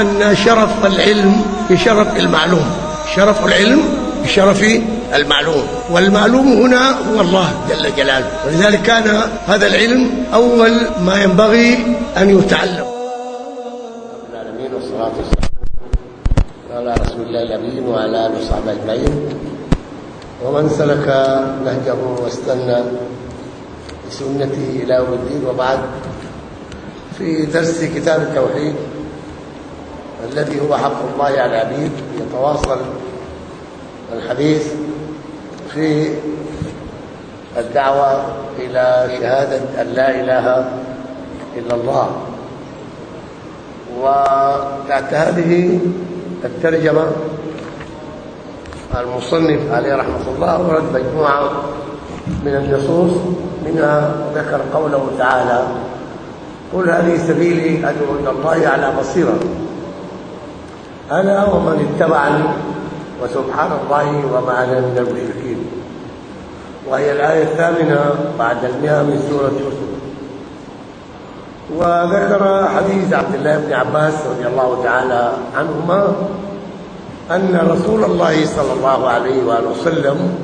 أن شرف العلم بشرف المعلوم. شرف العلم بشرف المعلوم. والمعلوم هنا هو الله جل جلاله. ولذلك كان هذا العلم أول ما ينبغي أن يتعلم. العالمين والصلاة والسلام على رسول الله الأمين وعلى آله وصحبه أجمعين. ومن سلك نهجه واستنى بسنته إلى يوم الدين وبعد في درس كتاب التوحيد الذي هو حق الله على العبيد يتواصل الحديث في الدعوة إلى شهادة أن لا إله إلا الله. وتحت هذه الترجمة المصنف عليه رحمة الله ورد مجموعة من النصوص منها ذكر قوله تعالى قل هذه سبيلي أدعو إلى الله على بصيرة. أنا ومن اتبعني وسبحان الله وما أنا من المشركين. وهي الآية الثامنة بعد المئة من سورة يوسف. وذكر حديث عبد الله بن عباس رضي الله تعالى عنهما أن رسول الله صلى الله عليه وآله وسلم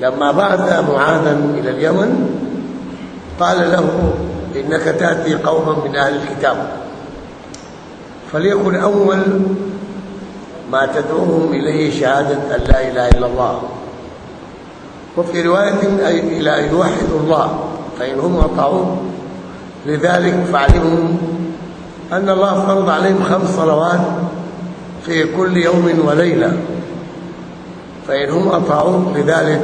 لما بعث معاذا إلى اليمن قال له إنك تأتي قوما من أهل الكتاب. فليكن أول ما تدعوهم إليه شهادة أن لا إله إلا الله. وفي رواية أي إلى أن يوحدوا الله فإن هم أطاعوه. لذلك فاعلمهم أن الله فرض عليهم خمس صلوات في كل يوم وليلة. فإن هم أطاعوه لذلك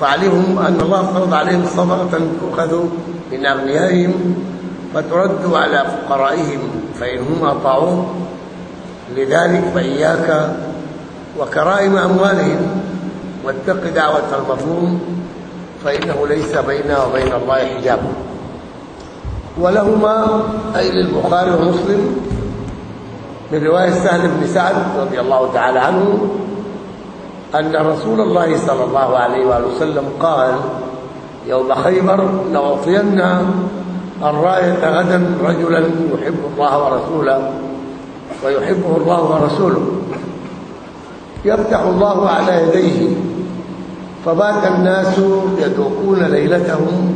فاعلمهم أن الله فرض عليهم صدقة تؤخذ من أغنيائهم فترد على فقرائهم. فإن هم أطاعوه لذلك فإياك وكرائم أموالهم واتق دعوة المظلوم فإنه ليس بينها وبين الله حجاب. ولهما أي للبخاري ومسلم من رواية سهل بن سعد رضي الله تعالى عنه أن رسول الله صلى الله عليه وآله وسلم قال يوم خيبر لأعطين الراية غدا رجلا يحب الله ورسوله ويحبه الله ورسوله. يفتح الله على يديه. فبات الناس يذوقون ليلتهم.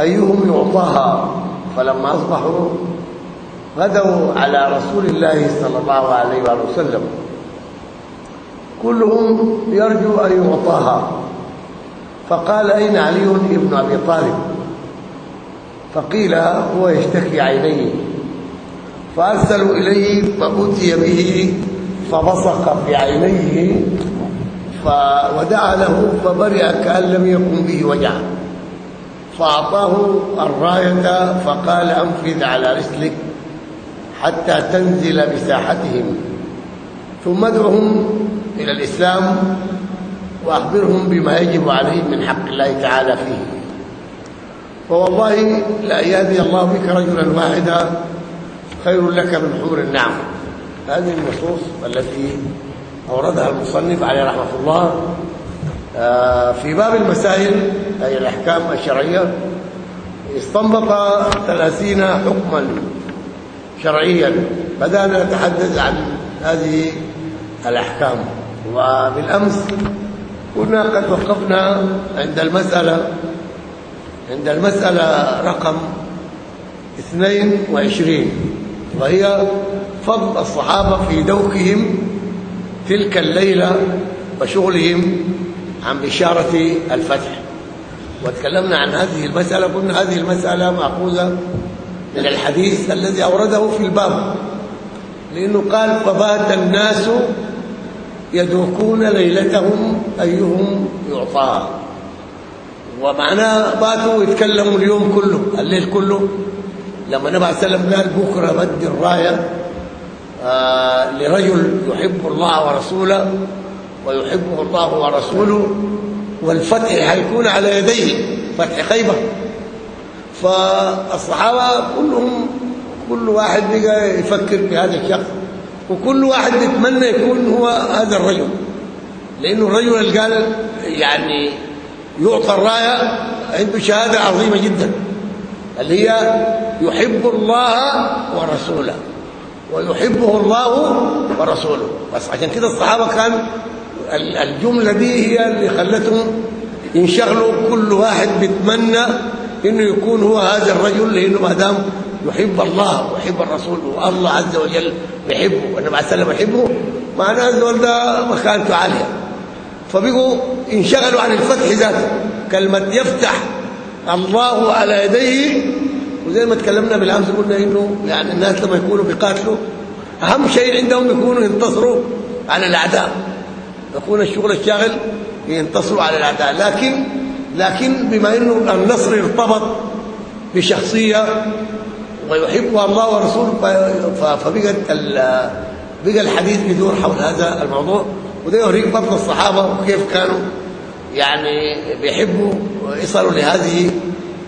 أيهم يعطاها؟ فلما أصبحوا غدوا على رسول الله صلى الله عليه وآله وسلم. كلهم يرجو أن يعطاها. فقال أين علي بن أبي طالب؟ فقيل هو يشتكي عينيه. فأرسلوا إليه فأتي به فبصق في عينيه ودعا له فبرئ كأن لم يكن به وجع. فأعطاه الراية فقال أنفذ على رسلك حتى تنزل بساحتهم. ثم ادعهم إلى الإسلام وأخبرهم بما يجب عليهم من حق الله تعالى فيه. فوالله لا يهدي الله بك رجلا واحدا خير لك من حور النعم. هذه النصوص التي أوردها المصنف عليه رحمة الله في باب المسائل أي الأحكام الشرعية استنبط ثلاثين حكما شرعيا بدأنا نتحدث عن هذه الأحكام. وبالأمس كنا قد وقفنا عند المسألة عند المسألة رقم 22 وهي فضل الصحابة في دوكهم تلك الليلة وشغلهم عن بشارة الفتح. وتكلمنا عن هذه المسألة قلنا هذه المسألة مأخوذة من الحديث الذي أورده في الباب لأنه قال فبات الناس يدوكون ليلتهم أيهم يعطاها ومعناه باتوا يتكلموا اليوم كله الليل كله. لما النبي عليه السلام قال بكرة بدي الراية آه لرجل يحب الله ورسوله ويحبه الله ورسوله والفتح حيكون على يديه فتح خيبر. فالصحابة كلهم كل واحد بقى يفكر بهذا الشخص وكل واحد يتمنى يكون هو هذا الرجل. لأنه الرجل اللي قال يعني يعطى الرايه عنده شهادة عظيمة جدا اللي هي يحب الله ورسوله ويحبه الله ورسوله. بس عشان كده الصحابة كان الجملة دي هي اللي خلتهم ينشغلوا كل واحد بيتمنى إنه يكون هو هذا الرجل لأنه ما دام يحب الله ويحب الرسول والله عز وجل يحبه والنبي عليه السلام يحبه معناه الزول ده مكانته عالية. فبقوا انشغلوا عن الفتح ذاته. كلمة يفتح الله على يديه وزي ما تكلمنا بالأمس قلنا إنه يعني الناس لما يكونوا بيقاتلوا أهم شيء عندهم يكونوا ينتصروا على الأعداء. يكون الشغل الشاغل ينتصروا على الأعداء. لكن لكن بما إنه النصر ارتبط بشخصية ويحبها الله ورسوله فبقت بقى الحديث يدور حول هذا الموضوع. وده يوريك فضل الصحابة وكيف كانوا يعني بيحبوا يصلوا لهذه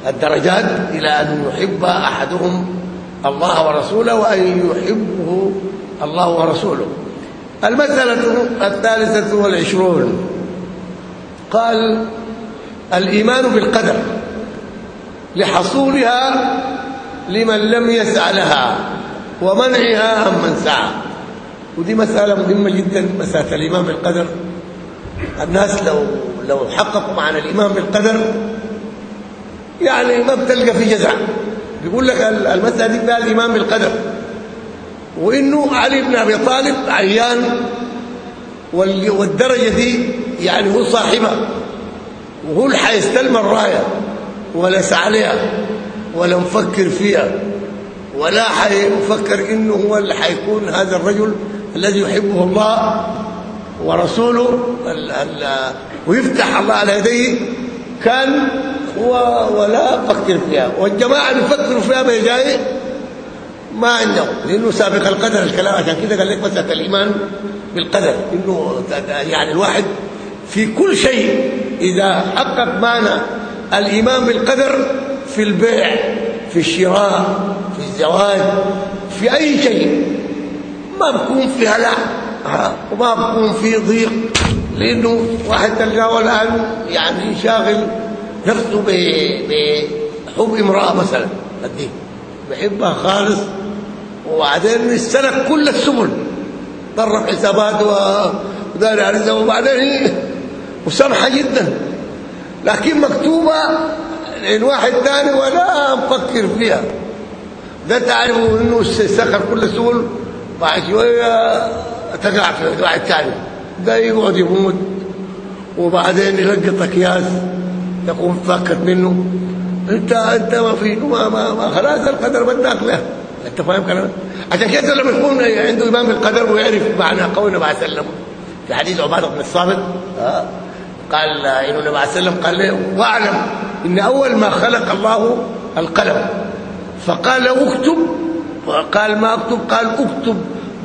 الدرجات إلى أن يحب أحدهم الله ورسوله وأن يحبه الله ورسوله. المسألة الثالثة والعشرون. قال الإيمان بالقدر لحصولها لمن لم يسع لها ومنعها عمن سعى. ودي مسألة مهمة جدا مسألة الايمان بالقدر. الناس لو لو حققوا معنى الايمان بالقدر يعني ما بتلقى في جزع. بيقول لك المسألة دي بقى الايمان بالقدر. وإنه علي بن أبي طالب عيان والدرجة دي يعني هو صاحبها. وهو اللي حيستلم الراية. ولا سعى عليها. ولا مفكر فيها. ولا حيفكر إنه هو اللي حيكون هذا الرجل الذي يحبه الله ورسوله ويفتح الله على يديه كان ولا فكر فيها. والجماعة اللي يفكروا فيها بيجاي ما عندهم لأنه سابق القدر الكلام عشان كده قال لك مسألة الإيمان بالقدر إنه يعني الواحد في كل شيء إذا حقق معنى الإيمان بالقدر في البيع في الشراء في الزواج في أي شيء. ما بكون في هلع وما بكون في ضيق. لأنه واحد تلقاه الآن يعني شاغل نفسه بحب امرأة مثلا. الدين. بحبها خالص. وبعدين استلك كل السبل. طرف حسابات ودار عليها وبعدين هي وسمحه جدا. لكن مكتوبة لواحد ثاني ولا مفكر فيها. ده تعرفوا إنه سخر كل السبل. بعد شوية تقع في واحد ثاني ده يقعد يموت. وبعدين يلقط أكياس يقوم فكت منه. انت أنت ما في ما ما, ما خلاص القدر بدك له أنت فاهم كلام عشان كده لما يكون عنده ايمان بالقدر ويعرف معنى قول النبي عليه وسلم في حديث عبادة بن الصامت. آه. قال إنه النبي عليه وسلم قال له واعلم إن أول ما خلق الله القلم. فقال اكتب وقال ما اكتب؟ قال اكتب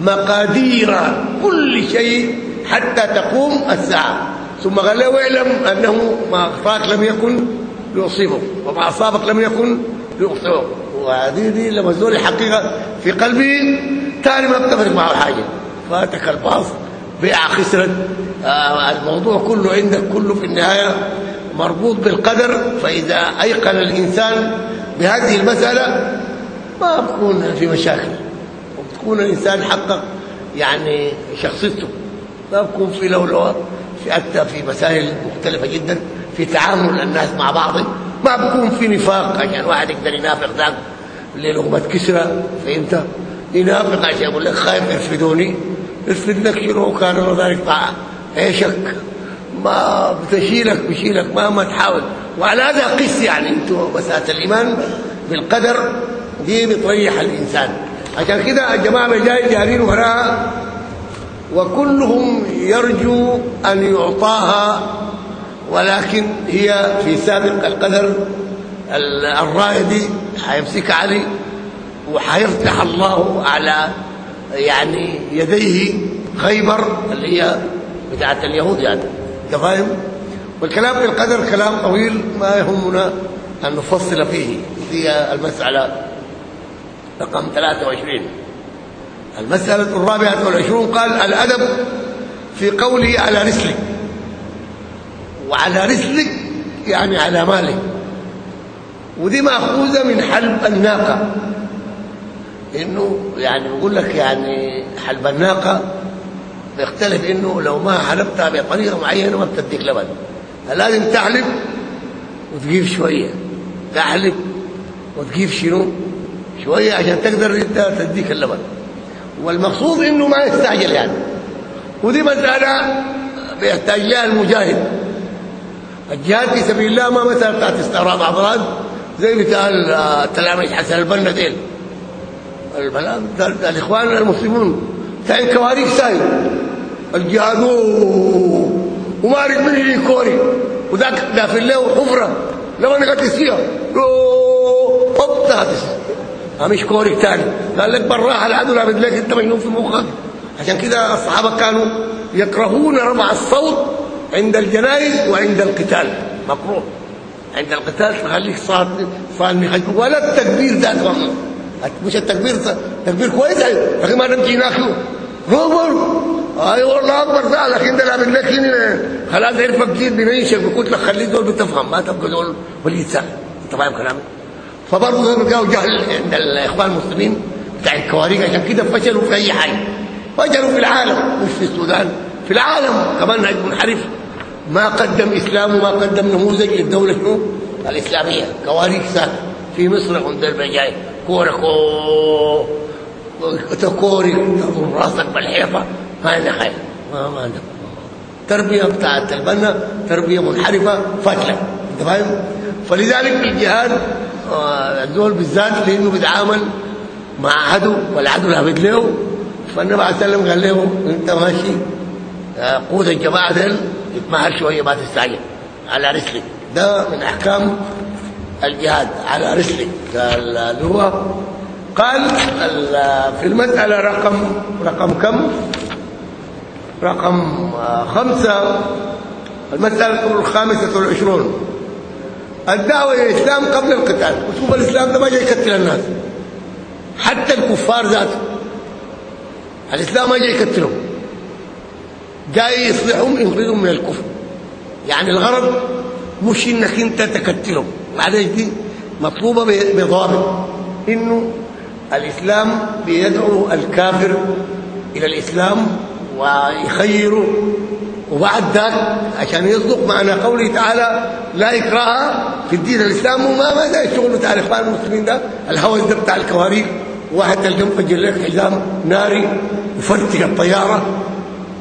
مقادير كل شيء حتى تقوم الساعة. ثم قال له اعلم انه ما اخطاك لم يكن ليصيبك وما اصابك لم يكن ليخطئك وهذه دي لما الزول الحقيقة في قلبي ثاني ما بتفرق معه حاجة فاتك الباص بيع خسرت آه الموضوع كله عندك كله في النهاية مربوط بالقدر. فإذا أيقن الإنسان بهذه المسألة ما بكون في مشاكل. وبتكون الإنسان حقق يعني شخصيته. ما بكون في لولوه في حتى في مسائل مختلفة جدا في تعامل الناس مع بعض. ما بكون في نفاق عشان واحد يقدر ينافق ذاك. للقمه كسرى فهمت؟ ينافق عشان يقول لك خايف يرفدوني. يرفد لك شنو؟ كان ذلك عيشك. ما بتشيلك بشيلك مهما تحاول. وعلى هذا قس يعني أنتوا مساله الإيمان بالقدر. دي بتريح الإنسان. عشان كده الجماعة جاي جارين وراها وكلهم يرجو أن يعطاها ولكن هي في سابق القدر الرايه دي علي وحيفتح الله على يعني يديه خيبر اللي هي بتاعت اليهود يعني. أنت فاهم؟ والكلام في القدر كلام طويل ما يهمنا أن نفصل فيه. هي المسألة. رقم 23 المسألة الرابعة والعشرون قال الأدب في قوله على رسلك وعلى رسلك يعني على مالك ودي مأخوذة من حلب الناقة. إنه يعني بيقول لك يعني حلب الناقة بيختلف إنه لو ما حلبتها بطريقة معينة ما بتديك لبن. لازم تحلب وتجيب شوية. تحلب وتجيب شنو؟ شوية عشان تقدر انت تديك اللبن والمقصود انه ما يستعجل يعني ودي مساله بيحتاج لها المجاهد الجهاد في سبيل الله ما مساله بتاعت استعراض اعراض زي بتاع التلاميذ حسن البنا ديل الاخوان المسلمون بتاع كواريك ساي الجهاد ومارك من لي كوري وذاك دافل له حفره لما نغتس فيها هوب تهتس مش كوري تاني. قال لك بالراحه العدو لابد لك أنت مجنون في مخك. عشان كده الصحابة كانوا يكرهون رفع الصوت عند الجنائز وعند القتال. مكروه. عند القتال تخليك صاد صاد ولا التكبير ذاته مش التكبير تكبير كويس لكن ما نمشي هناك روبر أي والله أكبر ده لكن ده لابد لك خلاص عرفك جيد بنيشك بقول لك خليه دول بتفهم ما تبقى دول وليد سهل. أنت فاهم كلامي؟ فبرضه بقوا جهل عند الإخوان المسلمين بتاع الكوارث عشان كده فشلوا في أي حاجة. فشلوا في العالم مش في السودان في العالم. كمان هيك منحرف ما قدم إسلام وما قدم نموذج للدولة شنو؟ الإسلامية. كوارث في مصر عند البجاي كوركو تكوري راسك بالحيطة. ما عندك خير. ما ما تربية بتاعت البنا تربية منحرفة فاشلة. فاهم فلذلك الجهاد الدول بالذات لأنه بيتعامل مع عدو والعدو لابد له. فالنبي عليه وسلم قال له أنت ماشي قود الجماعة دول اتمهل شوية ما تستعجل على رسلك. ده من أحكام الجهاد على رسلك. اللي هو قال في المسألة رقم رقم كم؟ رقم خمسة. المسألة الخامسة والعشرون. الدعوة إلى الإسلام قبل القتال وشوف الإسلام ده ما جاي يقتل الناس. حتى الكفار ذاته. الإسلام ما جاي يقتلهم. جاي يصلحهم ينقذهم من الكفر. يعني الغرض مش إنك أنت تقتلهم. معلش دي مطلوبة بضابط. إنه الإسلام بيدعو الكافر إلى الإسلام ويخيره. وبعد ذلك عشان يصدق معنى قوله تعالى لا إكراه في الدين الإسلام وما ما ده الشغل بتاع الإخوان المسلمين ده. الهوس ده بتاع الكواريك واحد تلقى مفجر لك حزام ناري يفتح الطيارة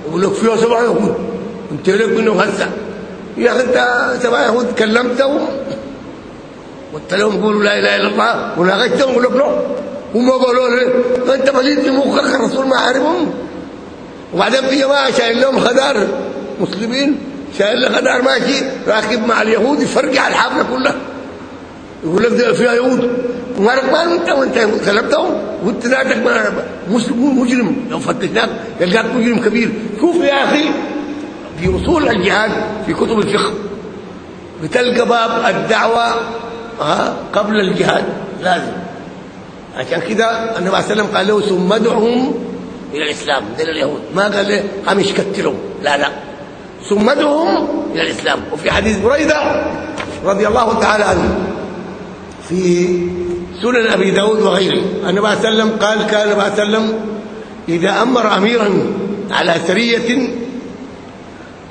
يقول لك فيها سبع يهود. انت لك منهم هسه يا أخي أنت سبع يهود كلمتهم؟ قلت لهم قولوا لا إله إلا الله وناقشتهم يقول لك لا. هم قالوا لي أنت مليت في مخك الرسول ما عارفهم. وبعدين في جماعة شايل لهم خدار مسلمين شايل له خدار ماشي راكب مع اليهود يفرقع الحفله كلها. يقول لك ده فيها يهود. مال أنت وأنت كلمتهم وانت ذاتك مسلم مجرم. لو فتشناك يلقاك مجرم كبير. شوف يا أخي في أصول الجهاد في كتب الفقه بتلقى باب الدعوة ها قبل الجهاد. لازم. عشان كده النبي عليه وسلم قال له ثم ادعهم إلى الإسلام دين اليهود. ما قال له امش كتلهم لا لا. ثم ادعهم إلى الإسلام. وفي حديث بريدة رضي الله تعالى عنه في سنن أبي داود وغيره. النبي عليه وسلم قال كان النبي وسلم إذا أمر أميرا على سرية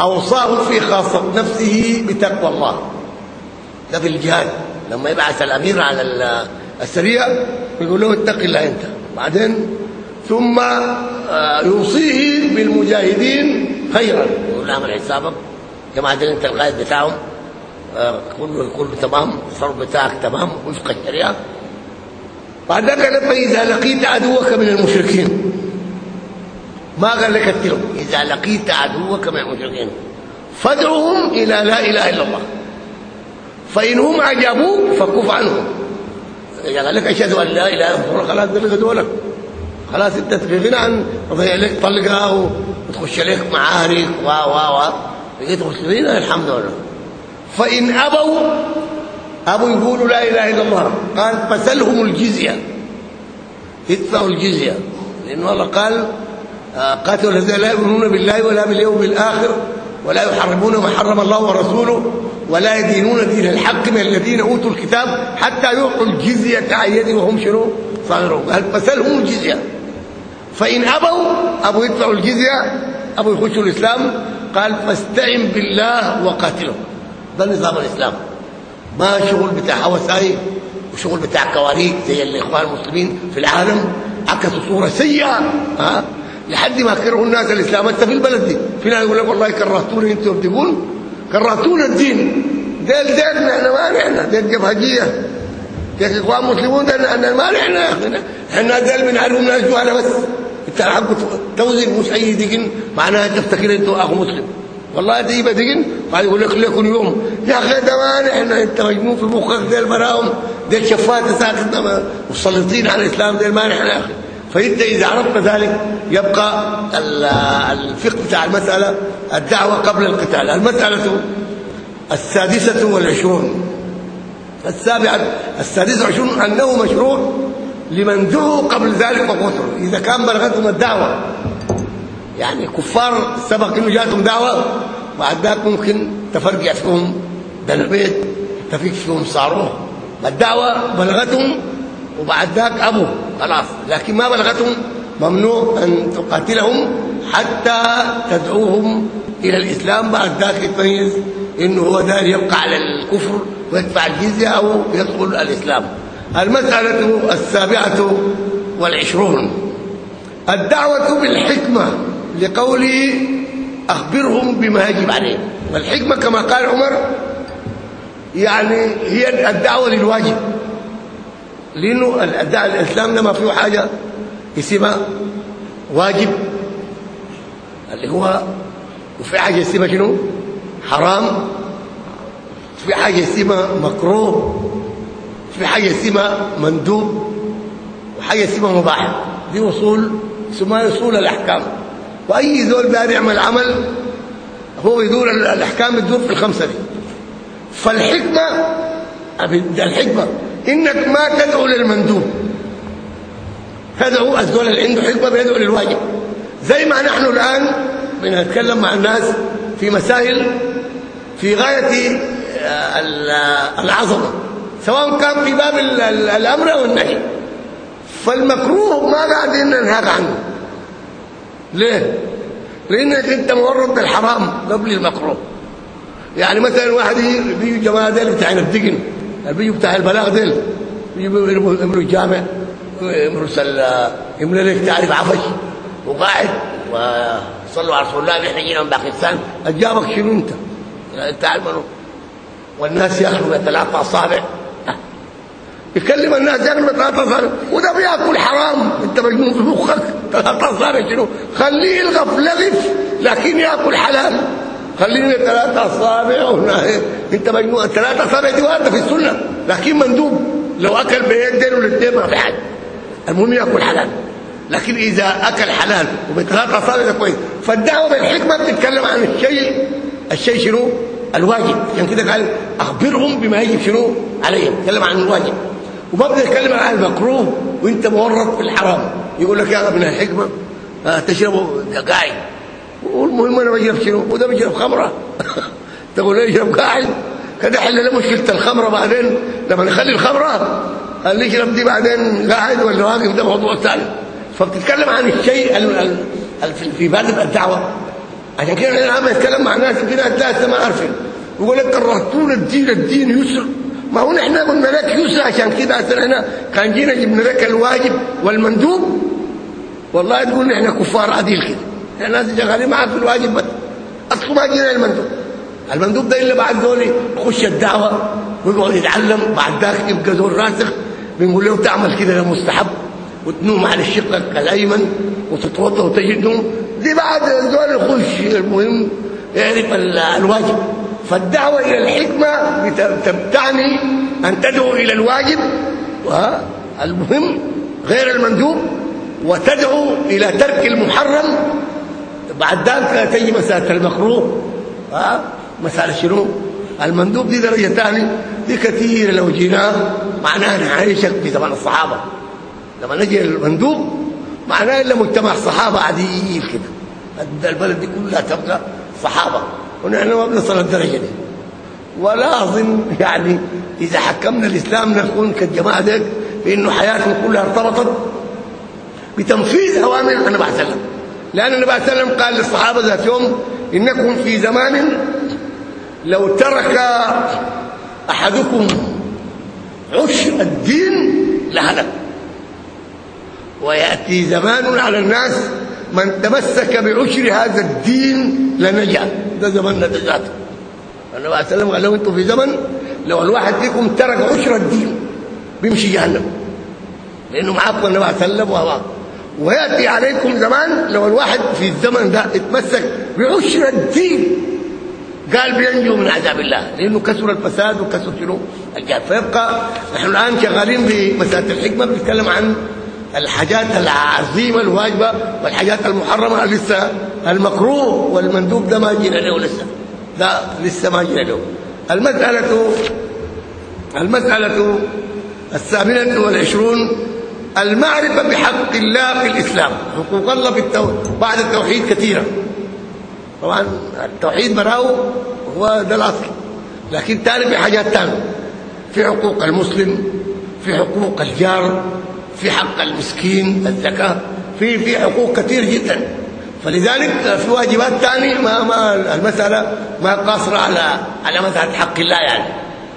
أوصاه في خاصة نفسه بتقوى الله. ده في الجهاد. لما يبعث الأمير على السرية يقول له اتق الله أنت. بعدين ثم يوصيه بالمجاهدين خيرا. اعمل حسابك جماعة انت القائد بتاعهم كله كله تمام الصرف بتاعك تمام وفق الشريعة. بعد ذلك فإذا لقيت عدوك من المشركين. ما قال لك اقتلهم إذا لقيت عدوك من المشركين. فادعهم إلى لا إله إلا الله. فانهم عجبوك فكف عنهم. قال لك أشهد أن لا إله إلا الله. خلاص ده دولك خلاص انت في غنى عن تضيع لك طلقة وتخش لك معارك و و و بقيت مسلمين الحمد لله فإن أبوا أبوا يقولوا لا إله إلا الله. قال فسلهم الجزية. ادفعوا الجزية. لأنه الله قال آه، قاتلوا الذين لا يؤمنون بالله ولا باليوم الآخر ولا يحرمون ما حرم الله ورسوله ولا يدينون دين الحق من الذين أوتوا الكتاب حتى يعطوا الجزية عن يد وهم شنو؟ صاغرون قال فسلهم الجزية. فإن أبوا ابوا يدفعوا الجزية ابوا يخشوا الإسلام قال فاستعن بالله وقاتلهم ده نظام الإسلام. ما شغل بتاع هوساي وشغل بتاع كواريك زي الاخوان المسلمين في العالم عكسوا صورة سيئة ها؟ لحد ما كرهوا الناس الإسلام. أنت في البلد دي في ناس يقول لك والله كرهتوني أنتم بتقول كرهتونا الدين. ديل ديل إحنا ما نحن ديل جبهجيه يا إخوان مسلمون إحنا ما نحن إحنا ديل بنعرفهم ناس جوانا بس. انت حق توزن مش اي دقن معناها تفتكر أنتوا أخو مسلم. والله دي بدقن بعد يقول لك لكم يوم. يا أخي ده ما نحن إنت مجنون في مخك ديل براهم. ديل شفات ساكت مسلطين على الإسلام ديل ما نحن يا أخي. فإنت إذا عرفت ذلك يبقى الفقه بتاع المسألة الدعوة قبل القتال. المسألة السادسة والعشرون. السابعة السادسة والعشرون أنه مشروع لمن دعوا قبل ذلك وقتلوا إذا كان بلغتهم الدعوة. يعني كفار سبق إنه جاتهم دعوة بعد ذلك ممكن تفرقع فيهم دنبيت تفيك فيهم صاروخ. الدعوة بلغتهم وبعد ذاك ابو خلاص. لكن ما بلغتهم ممنوع أن تقاتلهم حتى تدعوهم إلى الإسلام. بعد ذاك يتميز إنه هو دار يبقى على الكفر ويدفع الجزية أو يدخل الإسلام. المسألة السابعة والعشرون. الدعوة بالحكمة لقوله أخبرهم بما يجب عليهم. والحكمة كما قال عمر يعني هي الدعوة للواجب. لأنه الإسلام ده ما فيه حاجة اسمها واجب. اللي هو وفي حاجة اسمها شنو؟ حرام. في حاجة اسمها مكروه. في حاجة اسمها مندوب وحاجة اسمها مباح. دي أصول اسمها أصول الأحكام. وأي زول دار يعمل عمل هو يدور الأحكام تدور في الخمسة دي. فالحكمة الحكمة. إنك ما تدعو للمندوب. تدعو الزول اللي عنده حكمة بيدعو للواجب. زي ما نحن الآن بنتكلم مع الناس في مسائل في غاية العظمة. سواء كان في باب الأمر أو النهي. فالمكروه ما قاعدين ننهاك عنه. ليه؟ لأنك أنت مورط بالحرام قبل المكروه. يعني مثلا واحد بيجي جماعة ديل بتاع الدقن. بيجوا بتاع البلاغ ديل. بيجوا يملوا الجامع. مرسل لك تعرف عفش. وقاعد. وصلوا على رسول الله نحن جينا من باكستان. أجابك شنو أنت؟ انت عارف والناس ياكلوا ثلاثة أصابع. يكلم الناس ثلاثة اصابع وده بياكل حرام. انت مجنون في مخك. ثلاثة اصابع شنو؟ خليه يلغف لغف لكن ياكل حلال. خليني ثلاثة اصابع انت مجنون. الثلاثه اصابع دي وارده في السنة. لكن مندوب. لو أكل بيدين والاثنين ما في حد المهم ياكل حلال. لكن إذا أكل حلال وبثلاث اصابع ده كويس. فالدعوة بالحكمة بتتكلم عن الشيء. الشيء شنو؟ الواجب. يعني كده قال أخبرهم بما يجب شنو؟ عليهم. تكلم عن الواجب. بده يتكلم عن المكروه وأنت مورط في الحرام. يقول لك يا ابن الحكمه آه تشربوا قاعد والمهم أنا بشرب شنو؟ وده بيشرب خمرة. تقول لي يشرب قاعد كده حل له مشكلة الخمرة بعدين. لما نخلي الخمرة اللي يشرب دي بعدين قاعد ولا واقف ده موضوع ثاني. فبتتكلم عن الشيء في باب الدعوة. عشان كده أنا عم أتكلم مع ناس كده هتلاقي ما عارفين يقول لك كرهتونا الدين الدين يسر. ما هو إحنا قلنا لك يسر عشان كده إحنا كان جينا جبنا لك الواجب والمندوب. والله تقول إحنا كفار عديل كده. إحنا ناس شغالين معاك في الواجب بس. أصلا ما جينا المندوب. المندوب ده اللي بعد دول يخش الدعوة ويقعد يتعلم بعد ذاك يبقى دور راسخ بنقول له تعمل كده ده مستحب. وتنوم على شقك الأيمن وتتوضأ وتجد نوم. دي بعد دول يخش المهم يعرف الواجب. فالدعوة إلى الحكمة تعني أن تدعو إلى الواجب والمهم غير المندوب وتدعو إلى ترك المحرم. بعد ذلك تجي مسألة المكروه ها؟ مسألة شنو؟ المندوب دي درجة ثانية دي كثيرة لو جينا معناها نعيشك في زمان الصحابة. لما نجي المندوب معناه إلا مجتمع صحابه عاديين كده. البلد دي كلها تبقى صحابة. ونحن ما بنصل الدرجة دي. ولا أظن يعني إذا حكمنا الإسلام نكون كالجماعة ديك في انه حياتنا كلها ارتبطت بتنفيذ اوامر النبي صلى الله لأن النبي صلى الله عليه وسلم قال للصحابة ذات يوم إنكم في زمان لو ترك أحدكم عشر الدين لهلك. ويأتي زمان على الناس من تمسك بعشر هذا الدين لنجا. ده زماننا ده ذاته النبي عليه وسلم قال لهم أنتم في زمن لو الواحد فيكم ترك عشر الدين بيمشي جهنم. لأنه معاكم النبي عليه وسلم وهو. ويأتي عليكم زمان لو الواحد في الزمن ده اتمسك بعشر الدين. قال بينجو من عذاب الله. لأنه كسر الفساد وكسر شنو؟ الجهل فيبقى نحن الآن شغالين بمسألة الحكمة بنتكلم عن الحاجات العظيمة الواجبة والحاجات المحرمة لسه المكروه والمندوب ده ما جينا له لسه. ده لسه ما جينا له المسألة المسألة الثامنة والعشرون المعرفة بحق الله في الإسلام. حقوق الله في التو... بعد التوحيد كثيرة. طبعا التوحيد براو هو ده الأصل. لكن تعرف حاجات ثانية في حقوق المسلم في حقوق الجار في حق المسكين الزكاه في في حقوق كثير جدا. فلذلك في واجبات ثانية ما ما المسألة ما قاصرة على على مسألة حق الله يعني.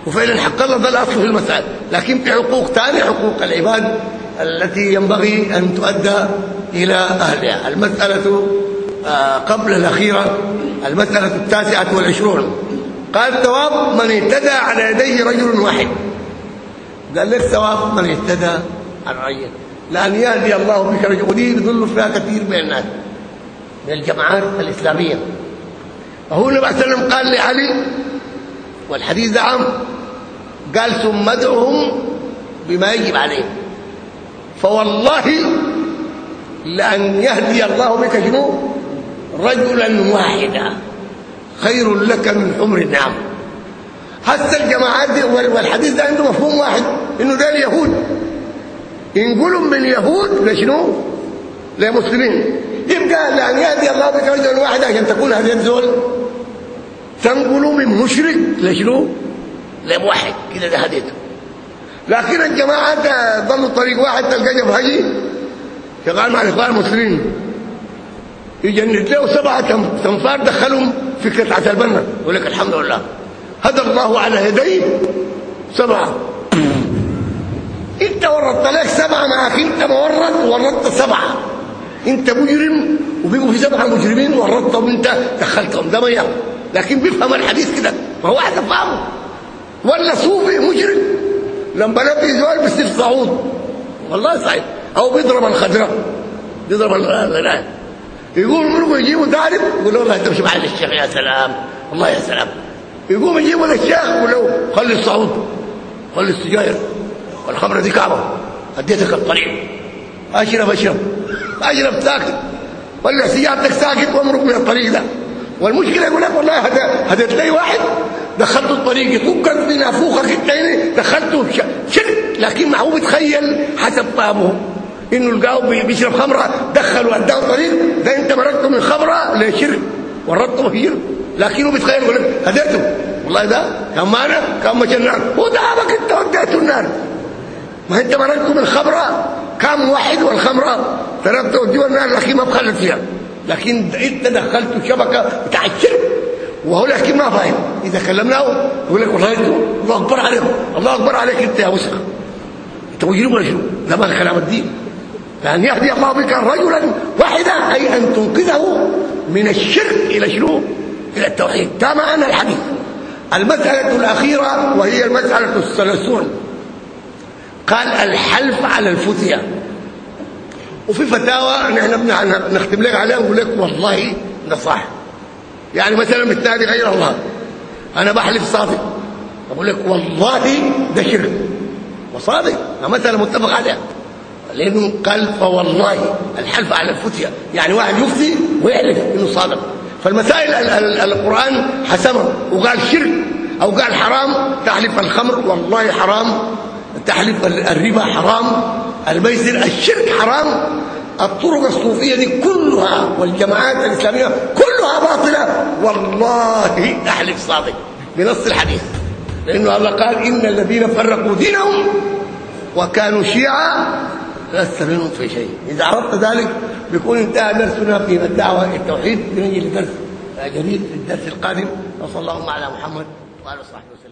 وفعلا حق الله ده الاصل في المسألة. لكن في حقوق ثانية حقوق العباد التي ينبغي أن تؤدى إلى أهلها. المسألة قبل الأخيرة المسألة التاسعة والعشرون. قال ثواب من اهتدى على يديه رجل واحد. قال لك ثواب من اهتدى الرجل لأن يهدي الله بك رجل ودي بيضل فيها كثير من الناس. من الجماعات الإسلامية. فهو النبي صلى الله عليه وسلم قال لعلي والحديث ده عام. قال ثم ادعهم بما يجب عليهم. فوالله لأن يهدي الله بك شنو رجلا واحدا. خير لك من حمر النعم. هسه الجماعات دي والحديث ده عنده مفهوم واحد إنه ده اليهود. ينقلوا من اليهود لشنو؟ لمسلمين. يبقى لأن يهدي الله بك رجلا واحدا عشان تكون هديت زول. تنقلوا من مشرك لشنو؟ لموحد كده ده هديته. لكن الجماعة ضلوا طريق واحد تلقى جبهجي شغال مع الإخوان المسلمين. يجند له سبعة تنفار دخلهم في قطعه البنا يقول لك الحمد لله. هدى الله على يديه سبعة. إنت ورطت لك سبعة معك إنت مورط ورطت سبعة. إنت مجرم وبيقوا في سبعة مجرمين ورطتهم إنت دخلتهم ده ما لكن بيفهم الحديث كده ما هو واحد فاهمه ولا صوفي مجرم. لما نبي زوال بيصير صعود. والله صحيح أو بيضرب الخضراء بيضرب الغناء يقول مرقوا يجيبوا تعرف يقول والله تمشي مع الشيخ يا سلام. والله يا سلام. يقوم يجيبوا للشيخ يقول له خلي الصعود خلي السجاير. والخمره دي كعبه. أديتك الطريق. أشرب أشرب. أشرب ساكت. ولا سيارتك ساكت وامرق من الطريق ده. والمشكلة يقول لك والله هديت لي واحد. دخلته الطريق يفكك من نافوخك الثاني دخلته شرك لكن ما هو بيتخيل حسب فهمه إنه القاو بيشرب خمرة. دخلوا اداه طريق ده أنت مرقته من خمرة لشرك. ورطته شرك لكنه بيتخيل يقول لك هديته. والله ده كان معنا كان مشى النار هو تعبك انت وديته النار. ما انت مرقته من خمره كان واحد والخمره تركته وديه النار لكن ما بخلت فيها. لكن انت دخلته شبكة بتاع الشرك. وهو لكن ما فاهم. إذا كلمناه يقول لك والله الله أكبر عليكم الله أكبر عليك أنت يا وسخ. أنت مجرم ولا شنو؟ ده ما كلام الدين. فان يهدي الله بك رجلا واحدا أي أن تنقذه من الشرك إلى شنو؟ إلى التوحيد. ده معنى الحديث. المسألة الأخيرة وهي المسألة الثلاثون. قال الحلف على الفتيا وفي فتاوى نحن نختم لك عليها ونقول لك والله ده صح يعني مثلا بالتالي غير الله. أنا بحلف صادق. أقول لك والله ده شرك وصادق مثلا متفق عليها لأنه قال فوالله الحلف على الفتية. يعني واحد يفتي ويحلف إنه صادق. فالمسائل القرآن حسمها وقال شرك. أو قال حرام. تحلف الخمر. والله حرام. تحلف الربا حرام الميسر الشرك حرام الطرق الصوفية دي كلها والجماعات الإسلامية كلها باطلة. والله أحلف صادق بنص الحديث. لأنه الله قال إن الذين فرقوا دينهم وكانوا شيعا لست منهم في شيء. إذا عرفت ذلك بيكون انتهى درسنا في الدعوة التوحيد. بنجي لدرس جديد في الدرس القادم. وصلى الله على محمد وعلى صحبه وسلم.